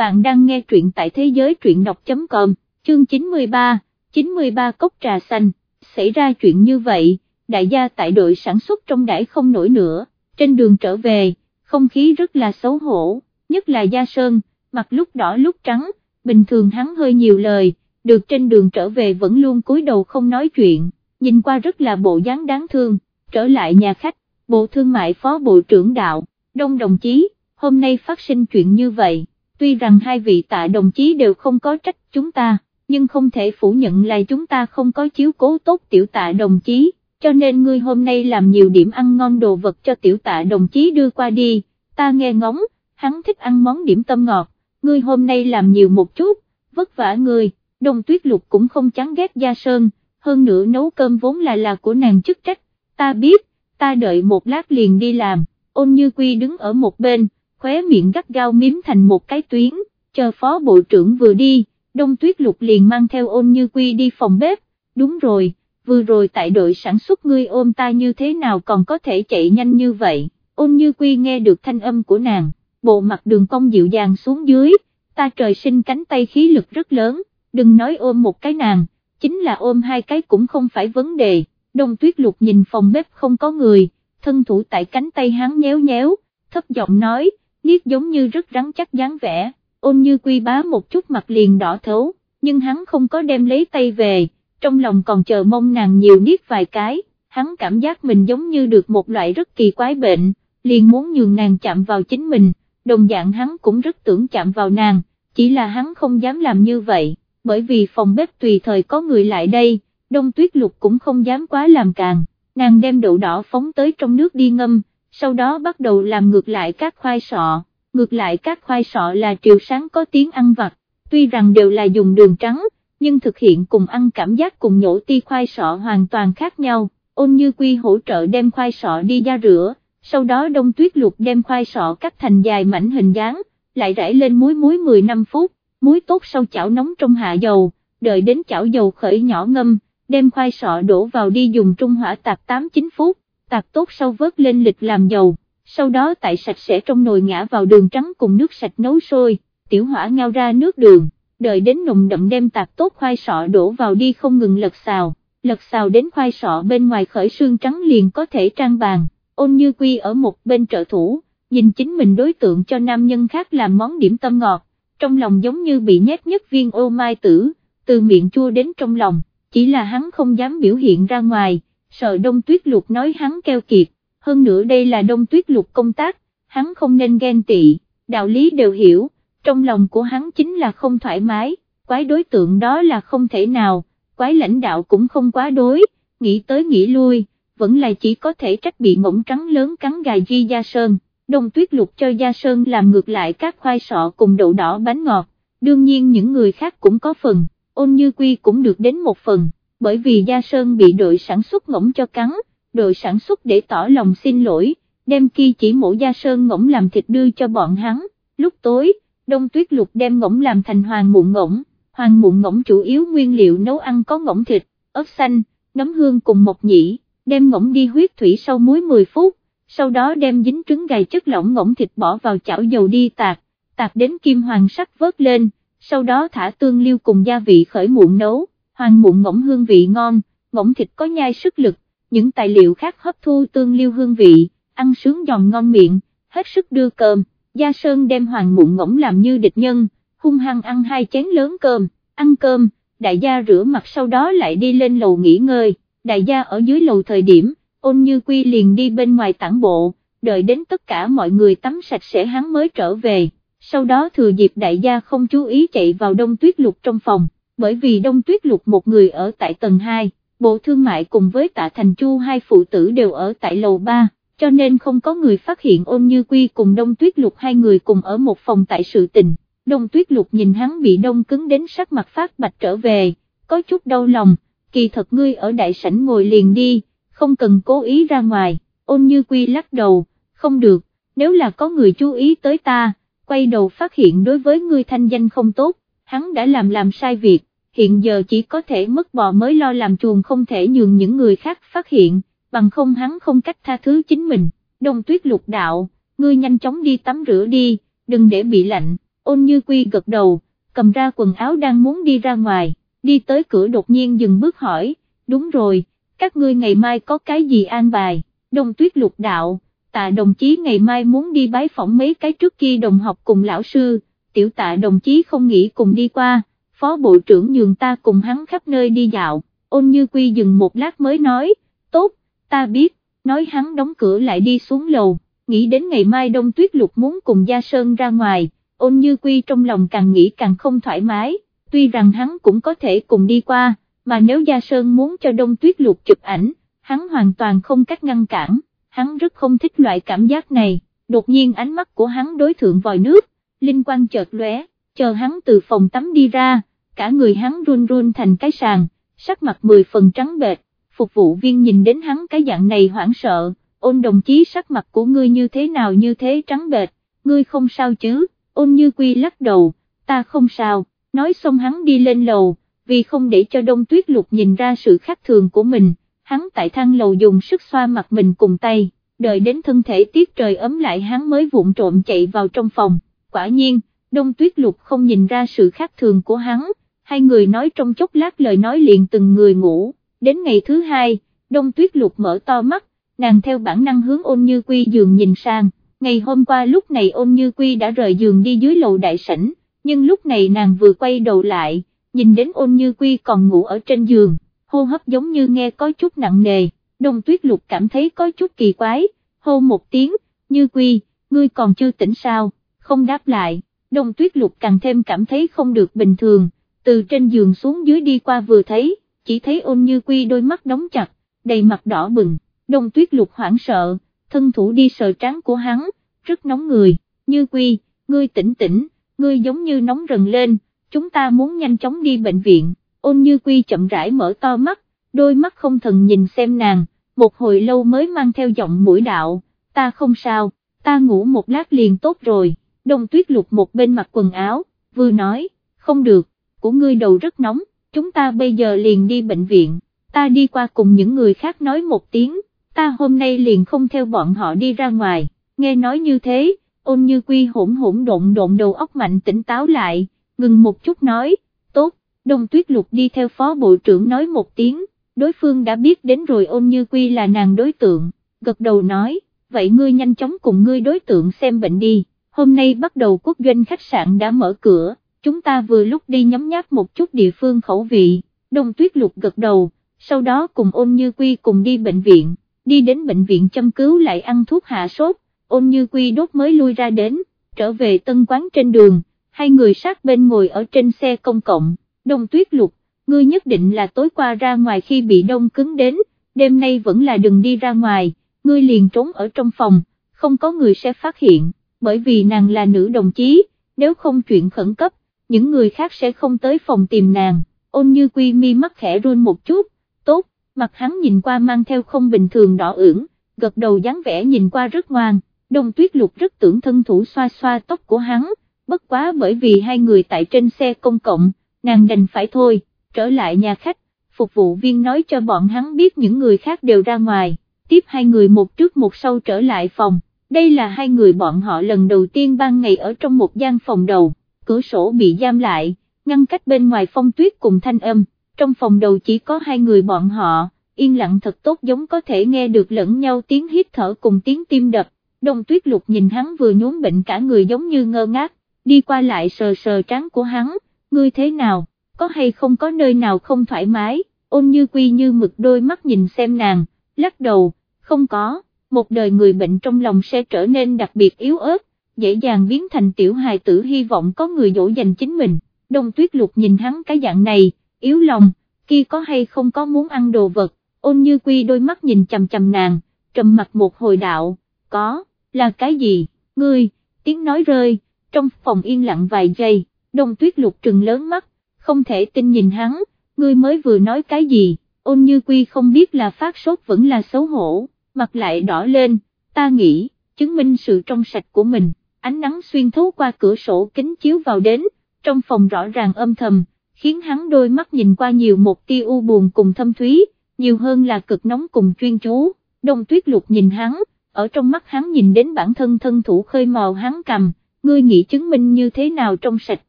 bạn đang nghe truyện tại thế giới truyện đọc.com, chương 93, 93 cốc trà xanh, xảy ra chuyện như vậy, đại gia tại đội sản xuất trong đải không nổi nữa, trên đường trở về, không khí rất là xấu hổ, nhất là Gia Sơn, mặt lúc đỏ lúc trắng, bình thường hắn hơi nhiều lời, được trên đường trở về vẫn luôn cúi đầu không nói chuyện, nhìn qua rất là bộ dáng đáng thương, trở lại nhà khách, bộ thương mại phó bộ trưởng đạo, đông đồng chí, hôm nay phát sinh chuyện như vậy, tuy rằng hai vị tạ đồng chí đều không có trách chúng ta, nhưng không thể phủ nhận là chúng ta không có chiếu cố tốt tiểu tạ đồng chí, cho nên ngươi hôm nay làm nhiều điểm ăn ngon đồ vật cho tiểu tạ đồng chí đưa qua đi, ta nghe ngóng, hắn thích ăn món điểm tâm ngọt, ngươi hôm nay làm nhiều một chút, vất vả ngươi, đông tuyết lục cũng không chán ghét Gia Sơn, hơn nữa nấu cơm vốn là là của nàng chức trách, ta biết, ta đợi một lát liền đi làm, ôn như quy đứng ở một bên, khóe miệng gắt gao miếm thành một cái tuyến, chờ phó bộ trưởng vừa đi, đông tuyết lục liền mang theo ôn như quy đi phòng bếp, đúng rồi, vừa rồi tại đội sản xuất ngươi ôm ta như thế nào còn có thể chạy nhanh như vậy, ôn như quy nghe được thanh âm của nàng, bộ mặt đường cong dịu dàng xuống dưới, ta trời sinh cánh tay khí lực rất lớn, đừng nói ôm một cái nàng, chính là ôm hai cái cũng không phải vấn đề, đông tuyết lục nhìn phòng bếp không có người, thân thủ tại cánh tay hắn nhéo nhéo, thấp giọng nói, niết giống như rất rắn chắc dáng vẻ, ôn như quy bá một chút mặt liền đỏ thấu, nhưng hắn không có đem lấy tay về, trong lòng còn chờ mong nàng nhiều niết vài cái, hắn cảm giác mình giống như được một loại rất kỳ quái bệnh, liền muốn nhường nàng chạm vào chính mình, đồng dạng hắn cũng rất tưởng chạm vào nàng, chỉ là hắn không dám làm như vậy, bởi vì phòng bếp tùy thời có người lại đây, đông tuyết lục cũng không dám quá làm càng, nàng đem đậu đỏ phóng tới trong nước đi ngâm, sau đó bắt đầu làm ngược lại các khoai sọ, ngược lại các khoai sọ là triều sáng có tiếng ăn vặt, tuy rằng đều là dùng đường trắng, nhưng thực hiện cùng ăn cảm giác cùng nhổ ti khoai sọ hoàn toàn khác nhau, ôn như quy hỗ trợ đem khoai sọ đi ra rửa, sau đó đông tuyết lục đem khoai sọ cắt thành dài mảnh hình dáng, lại rải lên muối muối 15 phút, muối tốt sau chảo nóng trong hạ dầu, đợi đến chảo dầu khởi nhỏ ngâm, đem khoai sọ đổ vào đi dùng trung hỏa tạc 8-9 phút, tạc tốt sau vớt lên lịch làm dầu, sau đó tại sạch sẽ trong nồi ngã vào đường trắng cùng nước sạch nấu sôi, tiểu hỏa ngao ra nước đường, đợi đến nồng đậm đem tạc tốt khoai sọ đổ vào đi không ngừng lật xào, lật xào đến khoai sọ bên ngoài khởi xương trắng liền có thể trang bàn, ôn như quy ở một bên trợ thủ, nhìn chính mình đối tượng cho nam nhân khác làm món điểm tâm ngọt, trong lòng giống như bị nhét nhất viên ô mai tử, từ miệng chua đến trong lòng, chỉ là hắn không dám biểu hiện ra ngoài, sợ đông tuyết lục nói hắn keo kiệt, hơn nữa đây là đông tuyết lục công tác, hắn không nên ghen tị, đạo lý đều hiểu, trong lòng của hắn chính là không thoải mái, quái đối tượng đó là không thể nào, quái lãnh đạo cũng không quá đối, nghĩ tới nghĩ lui, vẫn là chỉ có thể trách bị ngỗng trắng lớn cắn gà Di Gia Sơn, đông tuyết lục cho Gia Sơn làm ngược lại các khoai sọ cùng đậu đỏ bánh ngọt, đương nhiên những người khác cũng có phần, ôn như quy cũng được đến một phần, bởi vì Gia Sơn bị đội sản xuất ngỗng cho cắn, đội sản xuất để tỏ lòng xin lỗi, đem kia chỉ mổ Gia Sơn ngỗng làm thịt đưa cho bọn hắn, lúc tối, đông tuyết lục đem ngỗng làm thành hoàng mụn ngỗng, hoàng mụn ngỗng chủ yếu nguyên liệu nấu ăn có ngỗng thịt, ớt xanh, nấm hương cùng mộc nhĩ, đem ngỗng đi huyết thủy sau muối 10 phút, sau đó đem dính trứng gà chất lỏng ngỗng thịt bỏ vào chảo dầu đi tạc, tạc đến kim hoàng sắc vớt lên, sau đó thả tương liêu cùng gia vị khởi muộn nấu, hoàng muộn ngỗng hương vị ngon, ngỗng thịt có nhai sức lực, những tài liệu khác hấp thu tương liêu hương vị, ăn sướng giòn ngon miệng, hết sức đưa cơm, Gia Sơn đem hoàng muộn ngỗng làm như địch nhân, hung hăng ăn hai chén lớn cơm, ăn cơm, đại gia rửa mặt sau đó lại đi lên lầu nghỉ ngơi, đại gia ở dưới lầu thời điểm, ôn như quy liền đi bên ngoài tản bộ, đợi đến tất cả mọi người tắm sạch sẽ hắn mới trở về, sau đó thừa dịp đại gia không chú ý chạy vào đông tuyết lục trong phòng, bởi vì đông tuyết lục một người ở tại tầng 2, bộ thương mại cùng với tạ thành chu hai phụ tử đều ở tại lầu 3, cho nên không có người phát hiện ôn như quy cùng đông tuyết lục hai người cùng ở một phòng tại sự tình, đông tuyết lục nhìn hắn bị đông cứng đến sắc mặt phát bạch trở về, có chút đau lòng, kỳ thật ngươi ở đại sảnh ngồi liền đi, không cần cố ý ra ngoài, ôn như quy lắc đầu, không được, nếu là có người chú ý tới ta, quay đầu phát hiện đối với ngươi thanh danh không tốt, hắn đã làm làm sai việc, hiện giờ chỉ có thể mất bò mới lo làm chuồng không thể nhường những người khác phát hiện, bằng không hắn không cách tha thứ chính mình, đông tuyết lục đạo, ngươi nhanh chóng đi tắm rửa đi, đừng để bị lạnh, ôn như quy gật đầu, cầm ra quần áo đang muốn đi ra ngoài, đi tới cửa đột nhiên dừng bước hỏi, đúng rồi, các ngươi ngày mai có cái gì an bài, đông tuyết lục đạo, tạ đồng chí ngày mai muốn đi bái phỏng mấy cái trước kia đồng học cùng lão sư, tiểu tạ đồng chí không nghĩ cùng đi qua, phó bộ trưởng nhường ta cùng hắn khắp nơi đi dạo, ôn như quy dừng một lát mới nói, tốt, ta biết, nói hắn đóng cửa lại đi xuống lầu, nghĩ đến ngày mai đông tuyết lục muốn cùng Gia Sơn ra ngoài, ôn như quy trong lòng càng nghĩ càng không thoải mái, tuy rằng hắn cũng có thể cùng đi qua, mà nếu Gia Sơn muốn cho đông tuyết lục chụp ảnh, hắn hoàn toàn không cách ngăn cản, hắn rất không thích loại cảm giác này, đột nhiên ánh mắt của hắn đối thượng vòi nước, linh quang chợt lóe, chờ hắn từ phòng tắm đi ra, cả người hắn run run thành cái sàn, sắc mặt mười phần trắng bệch, phục vụ viên nhìn đến hắn cái dạng này hoảng sợ, ôn đồng chí sắc mặt của ngươi như thế nào như thế trắng bệch, ngươi không sao chứ, ôn như quy lắc đầu, ta không sao, nói xong hắn đi lên lầu, vì không để cho đông tuyết lục nhìn ra sự khác thường của mình, hắn tại thang lầu dùng sức xoa mặt mình cùng tay, đợi đến thân thể tiết trời ấm lại hắn mới vụn trộm chạy vào trong phòng, quả nhiên, đông tuyết lục không nhìn ra sự khác thường của hắn, hai người nói trong chốc lát lời nói liền từng người ngủ, đến ngày thứ hai, đông tuyết lục mở to mắt, nàng theo bản năng hướng ôn như quy giường nhìn sang, ngày hôm qua lúc này ôn như quy đã rời giường đi dưới lầu đại sảnh, nhưng lúc này nàng vừa quay đầu lại, nhìn đến ôn như quy còn ngủ ở trên giường, hô hấp giống như nghe có chút nặng nề, đông tuyết lục cảm thấy có chút kỳ quái, hô một tiếng, như quy, ngươi còn chưa tỉnh sao, không đáp lại, đông tuyết lục càng thêm cảm thấy không được bình thường, từ trên giường xuống dưới đi qua vừa thấy, chỉ thấy ôn như quy đôi mắt đóng chặt, đầy mặt đỏ bừng, đông tuyết lục hoảng sợ, thân thủ đi sờ trán của hắn, rất nóng người, như quy, ngươi tỉnh tỉnh, ngươi giống như nóng rần lên, chúng ta muốn nhanh chóng đi bệnh viện, ôn như quy chậm rãi mở to mắt, đôi mắt không thần nhìn xem nàng, một hồi lâu mới mang theo giọng mũi đạo, ta không sao, ta ngủ một lát liền tốt rồi, đông tuyết lục một bên mặc quần áo, vừa nói, không được, của ngươi đầu rất nóng, chúng ta bây giờ liền đi bệnh viện, ta đi qua cùng những người khác nói một tiếng, ta hôm nay liền không theo bọn họ đi ra ngoài, nghe nói như thế, ôn như quy hỗn hỗn độn độn đầu óc mạnh tỉnh táo lại, ngừng một chút nói, tốt, đông tuyết lục đi theo phó bộ trưởng nói một tiếng, đối phương đã biết đến rồi ôn như quy là nàng đối tượng, gật đầu nói, vậy ngươi nhanh chóng cùng ngươi đối tượng xem bệnh đi, hôm nay bắt đầu quốc doanh khách sạn đã mở cửa, chúng ta vừa lúc đi nhấm nháp một chút địa phương khẩu vị, đông tuyết lục gật đầu, sau đó cùng ôn như quy cùng đi bệnh viện, đi đến bệnh viện chăm cứu lại ăn thuốc hạ sốt, ôn như quy đốt mới lui ra đến, trở về tân quán trên đường, hai người sát bên ngồi ở trên xe công cộng, đông tuyết lục, ngươi nhất định là tối qua ra ngoài khi bị đông cứng đến, đêm nay vẫn là đừng đi ra ngoài, ngươi liền trốn ở trong phòng, không có người sẽ phát hiện, bởi vì nàng là nữ đồng chí, nếu không chuyện khẩn cấp, những người khác sẽ không tới phòng tìm nàng, ôn như quy mi mắt khẽ run một chút, tốt, mặt hắn nhìn qua mang theo không bình thường đỏ ửng, gật đầu dáng vẻ nhìn qua rất ngoan, đông tuyết lục rất tưởng thân thủ xoa xoa tóc của hắn, bất quá bởi vì hai người tại trên xe công cộng, nàng đành phải thôi, trở lại nhà khách, phục vụ viên nói cho bọn hắn biết những người khác đều ra ngoài, tiếp hai người một trước một sau trở lại phòng, đây là hai người bọn họ lần đầu tiên ban ngày ở trong một gian phòng đầu cửa sổ bị giam lại, ngăn cách bên ngoài phong tuyết cùng thanh âm, trong phòng đầu chỉ có hai người bọn họ, yên lặng thật tốt giống có thể nghe được lẫn nhau tiếng hít thở cùng tiếng tim đập, đông tuyết lục nhìn hắn vừa nhốn bệnh cả người giống như ngơ ngác, đi qua lại sờ sờ trán của hắn, ngươi thế nào, có hay không có nơi nào không thoải mái, ôn như quy như mực đôi mắt nhìn xem nàng, lắc đầu, không có, một đời người bệnh trong lòng sẽ trở nên đặc biệt yếu ớt, dễ dàng biến thành tiểu hài tử hy vọng có người dỗ dành chính mình, đông tuyết lục nhìn hắn cái dạng này, yếu lòng, kia có hay không có muốn ăn đồ vật, ôn như quy đôi mắt nhìn chầm chầm nàng, trầm mặt một hồi đạo, có, là cái gì, ngươi, tiếng nói rơi, trong phòng yên lặng vài giây, đông tuyết lục trừng lớn mắt, không thể tin nhìn hắn, ngươi mới vừa nói cái gì, ôn như quy không biết là phát sốt vẫn là xấu hổ, mặt lại đỏ lên, ta nghĩ, chứng minh sự trong sạch của mình ánh nắng xuyên thấu qua cửa sổ kính chiếu vào đến, trong phòng rõ ràng âm thầm, khiến hắn đôi mắt nhìn qua nhiều một tia u buồn cùng thâm thúy, nhiều hơn là cực nóng cùng chuyên chú, đông tuyết lục nhìn hắn, ở trong mắt hắn nhìn đến bản thân thân thủ khơi màu hắn cầm, ngươi nghĩ chứng minh như thế nào trong sạch,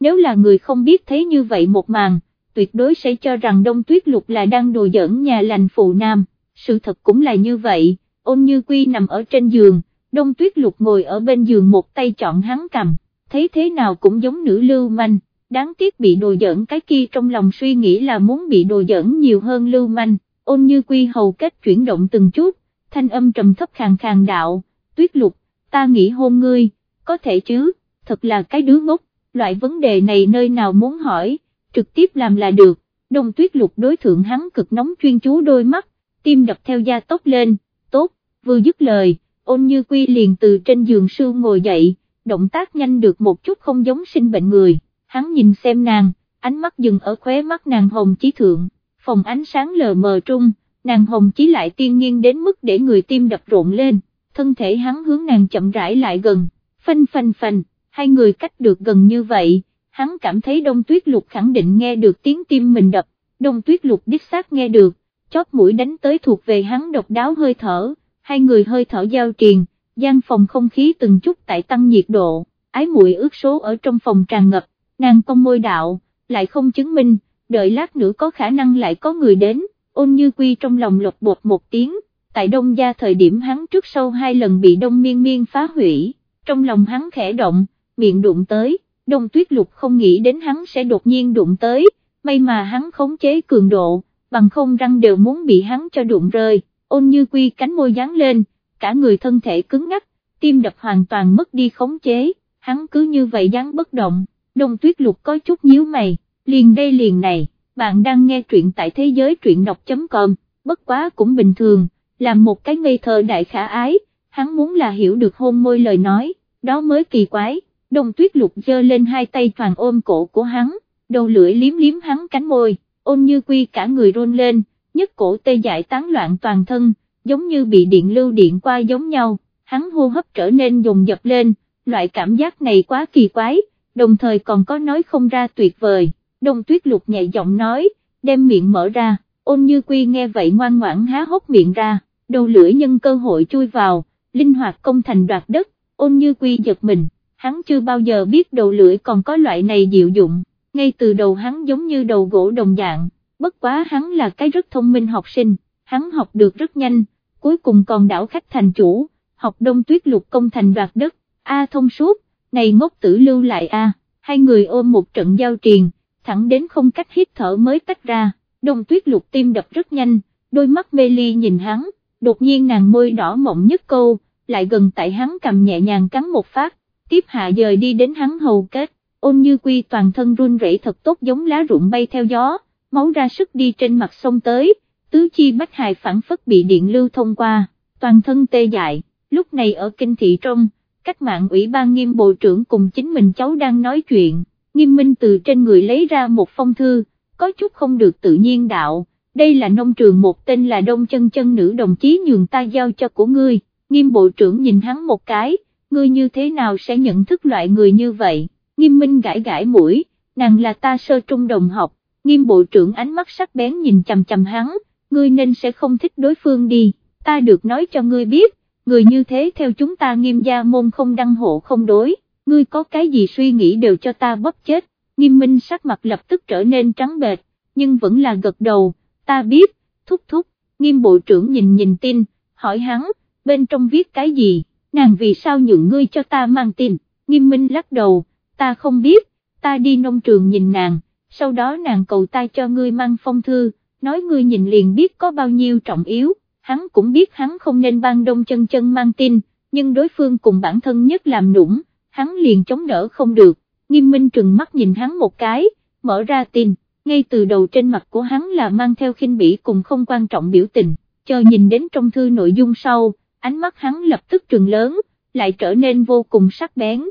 nếu là người không biết thấy như vậy một màn, tuyệt đối sẽ cho rằng đông tuyết lục là đang đùa giỡn nhà lành phụ nam, sự thật cũng là như vậy, ôn như quy nằm ở trên giường, đông tuyết lục ngồi ở bên giường một tay chọn hắn cầm, thấy thế nào cũng giống nữ lưu manh, đáng tiếc bị đồ giỡn cái kia trong lòng suy nghĩ là muốn bị đồ giỡn nhiều hơn lưu manh, ôn như quy hầu kết chuyển động từng chút, thanh âm trầm thấp khàn khàn đạo, tuyết lục, ta nghĩ hôn ngươi, có thể chứ, thật là cái đứa ngốc, loại vấn đề này nơi nào muốn hỏi, trực tiếp làm là được, đông tuyết lục đối thượng hắn cực nóng chuyên chú đôi mắt, tim đập theo da tốc lên, tốt, vừa dứt lời, ôn như quy liền từ trên giường sưu ngồi dậy, động tác nhanh được một chút không giống sinh bệnh người, hắn nhìn xem nàng, ánh mắt dừng ở khóe mắt nàng hồng chí thượng, phòng ánh sáng lờ mờ trung, nàng hồng chí lại tiên nghiêng đến mức để người tim đập rộn lên, thân thể hắn hướng nàng chậm rãi lại gần, phanh phanh phanh, hai người cách được gần như vậy, hắn cảm thấy đông tuyết lục khẳng định nghe được tiếng tim mình đập, đông tuyết lục đích xác nghe được, chót mũi đánh tới thuộc về hắn độc đáo hơi thở, hai người hơi thở giao triền, gian phòng không khí từng chút tại tăng nhiệt độ, ái muội ước số ở trong phòng tràn ngập, nàng cong môi đạo, lại không chứng minh, đợi lát nữa có khả năng lại có người đến, ôn như quy trong lòng lột bột một tiếng, tại đông gia thời điểm hắn trước sau hai lần bị đông miên miên phá hủy, trong lòng hắn khẽ động, miệng đụng tới, đông tuyết lục không nghĩ đến hắn sẽ đột nhiên đụng tới, may mà hắn khống chế cường độ, bằng không răng đều muốn bị hắn cho đụng rơi, ôn như quy cánh môi dán lên, cả người thân thể cứng ngắc, tim đập hoàn toàn mất đi khống chế, hắn cứ như vậy dán bất động, đông tuyết lục có chút nhíu mày, liền đây liền này, bạn đang nghe truyện tại thế giới truyện đọc.com, bất quá cũng bình thường, làm một cái ngây thơ đại khả ái, hắn muốn là hiểu được hôn môi lời nói, đó mới kỳ quái, đông tuyết lục giơ lên hai tay toàn ôm cổ của hắn, đầu lưỡi liếm liếm hắn cánh môi, ôn như quy cả người rôn lên, nhất cổ tê dại tán loạn toàn thân, giống như bị điện lưu điện qua giống nhau, hắn hô hấp trở nên dồn dập lên, loại cảm giác này quá kỳ quái, đồng thời còn có nói không ra tuyệt vời, đông tuyết lục nhẹ giọng nói, đem miệng mở ra, ôn như quy nghe vậy ngoan ngoãn há hốc miệng ra, đầu lưỡi nhân cơ hội chui vào, linh hoạt công thành đoạt đất, ôn như quy giật mình, hắn chưa bao giờ biết đầu lưỡi còn có loại này diệu dụng, ngay từ đầu hắn giống như đầu gỗ đồng dạng, bất quá hắn là cái rất thông minh học sinh, hắn học được rất nhanh, cuối cùng còn đảo khách thành chủ, học đông tuyết lục công thành đoạt đất, A thông suốt, này ngốc tử lưu lại A, hai người ôm một trận giao triền, thẳng đến không cách hít thở mới tách ra, đông tuyết lục tim đập rất nhanh, đôi mắt mê ly nhìn hắn, đột nhiên nàng môi đỏ mộng nhất câu, lại gần tại hắn cầm nhẹ nhàng cắn một phát, tiếp hạ dời đi đến hắn hầu kết, ôn như quy toàn thân run rẩy thật tốt giống lá rụng bay theo gió, máu ra sức đi trên mặt sông tới, tứ chi bách hài phản phất bị điện lưu thông qua, toàn thân tê dại, lúc này ở kinh thị trong, cách mạng ủy ban nghiêm bộ trưởng cùng chính mình cháu đang nói chuyện, nghiêm minh từ trên người lấy ra một phong thư, có chút không được tự nhiên đạo, đây là nông trường một tên là đông chân chân nữ đồng chí nhường ta giao cho của ngươi, nghiêm bộ trưởng nhìn hắn một cái, ngươi như thế nào sẽ nhận thức loại người như vậy, nghiêm minh gãi gãi mũi, nàng là ta sơ trung đồng học, nghiêm bộ trưởng ánh mắt sắc bén nhìn chầm chầm hắn, ngươi nên sẽ không thích đối phương đi, ta được nói cho ngươi biết, người như thế theo chúng ta nghiêm gia môn không đăng hộ không đối, ngươi có cái gì suy nghĩ đều cho ta bóp chết, nghiêm minh sắc mặt lập tức trở nên trắng bệch, nhưng vẫn là gật đầu, ta biết, thúc thúc, nghiêm bộ trưởng nhìn nhìn tin, hỏi hắn, bên trong viết cái gì, nàng vì sao nhượng ngươi cho ta mang tin, nghiêm minh lắc đầu, ta không biết, ta đi nông trường nhìn nàng, sau đó nàng cầu tay cho ngươi mang phong thư, nói ngươi nhìn liền biết có bao nhiêu trọng yếu, hắn cũng biết hắn không nên ban đông chân chân mang tin, nhưng đối phương cùng bản thân nhất làm nũng, hắn liền chống đỡ không được, nghiêm minh trừng mắt nhìn hắn một cái, mở ra tin, ngay từ đầu trên mặt của hắn là mang theo khinh bỉ cùng không quan trọng biểu tình, chờ nhìn đến trong thư nội dung sau, ánh mắt hắn lập tức trừng lớn, lại trở nên vô cùng sắc bén.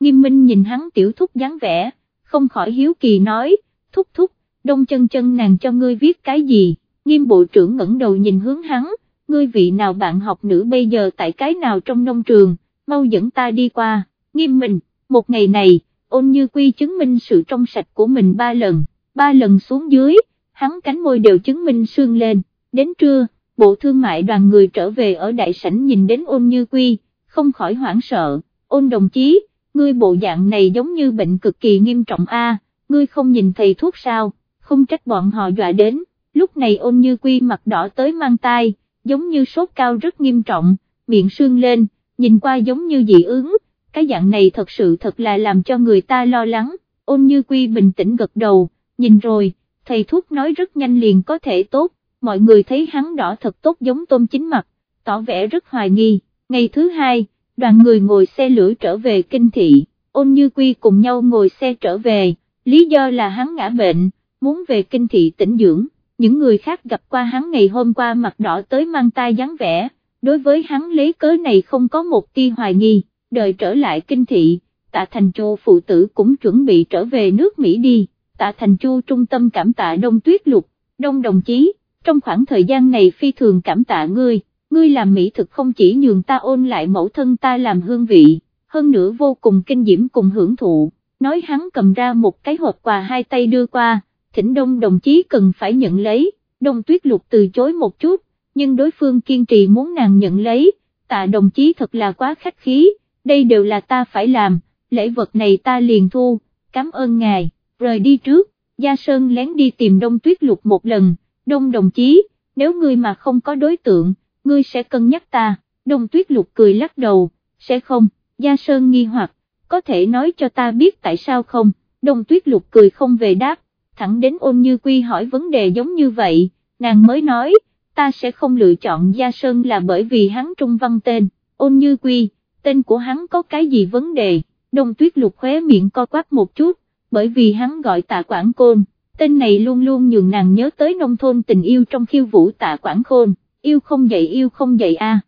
Nghiêm minh nhìn hắn tiểu thúc dáng vẻ, không khỏi hiếu kỳ nói, thúc thúc, đông chân chân nàng cho ngươi viết cái gì, nghiêm bộ trưởng ngẩng đầu nhìn hướng hắn, ngươi vị nào bạn học nữ bây giờ tại cái nào trong nông trường, mau dẫn ta đi qua, nghiêm mình một ngày này, ôn như quy chứng minh sự trong sạch của mình ba lần, ba lần xuống dưới, hắn cánh môi đều chứng minh sương lên, đến trưa, bộ thương mại đoàn người trở về ở đại sảnh nhìn đến ôn như quy, không khỏi hoảng sợ, ôn đồng chí, ngươi bộ dạng này giống như bệnh cực kỳ nghiêm trọng a, ngươi không nhìn thầy thuốc sao, không trách bọn họ dọa đến, lúc này ôn như quy mặt đỏ tới mang tai, giống như sốt cao rất nghiêm trọng, miệng sương lên, nhìn qua giống như dị ứng, cái dạng này thật sự thật là làm cho người ta lo lắng, ôn như quy bình tĩnh gật đầu, nhìn rồi, thầy thuốc nói rất nhanh liền có thể tốt, mọi người thấy hắn đỏ thật tốt giống tôm chính mặt, tỏ vẻ rất hoài nghi, ngày thứ hai, đoàn người ngồi xe lửa trở về kinh thị, ôn như quy cùng nhau ngồi xe trở về, lý do là hắn ngã bệnh, muốn về kinh thị tỉnh dưỡng, những người khác gặp qua hắn ngày hôm qua mặt đỏ tới mang tai dáng vẻ, đối với hắn lấy cớ này không có một tia hoài nghi, đợi trở lại kinh thị, tạ thành chu phụ tử cũng chuẩn bị trở về nước Mỹ đi, tạ thành chu trung tâm cảm tạ đông tuyết lục, đông đồng chí, trong khoảng thời gian này phi thường cảm tạ ngươi, ngươi làm mỹ thực không chỉ nhường ta ôn lại mẫu thân ta làm hương vị, hơn nữa vô cùng kinh diễm cùng hưởng thụ, nói hắn cầm ra một cái hộp quà hai tay đưa qua, thỉnh đông đồng chí cần phải nhận lấy, đông tuyết lục từ chối một chút, nhưng đối phương kiên trì muốn nàng nhận lấy, tạ đồng chí thật là quá khách khí, đây đều là ta phải làm, lễ vật này ta liền thu, cảm ơn ngài, rời đi trước, Gia Sơn lén đi tìm đông tuyết lục một lần, đông đồng chí, nếu ngươi mà không có đối tượng, ngươi sẽ cân nhắc ta, Đồng tuyết lục cười lắc đầu, sẽ không, Gia Sơn nghi hoặc, có thể nói cho ta biết tại sao không, Đồng tuyết lục cười không về đáp, thẳng đến ôn như quy hỏi vấn đề giống như vậy, nàng mới nói, ta sẽ không lựa chọn Gia Sơn là bởi vì hắn trung văn tên, ôn như quy, tên của hắn có cái gì vấn đề, Đồng tuyết lục khóe miệng co quắp một chút, bởi vì hắn gọi tạ quảng côn, tên này luôn luôn nhường nàng nhớ tới nông thôn tình yêu trong khiêu vũ tạ quảng khôn, yêu không dậy yêu không dậy a.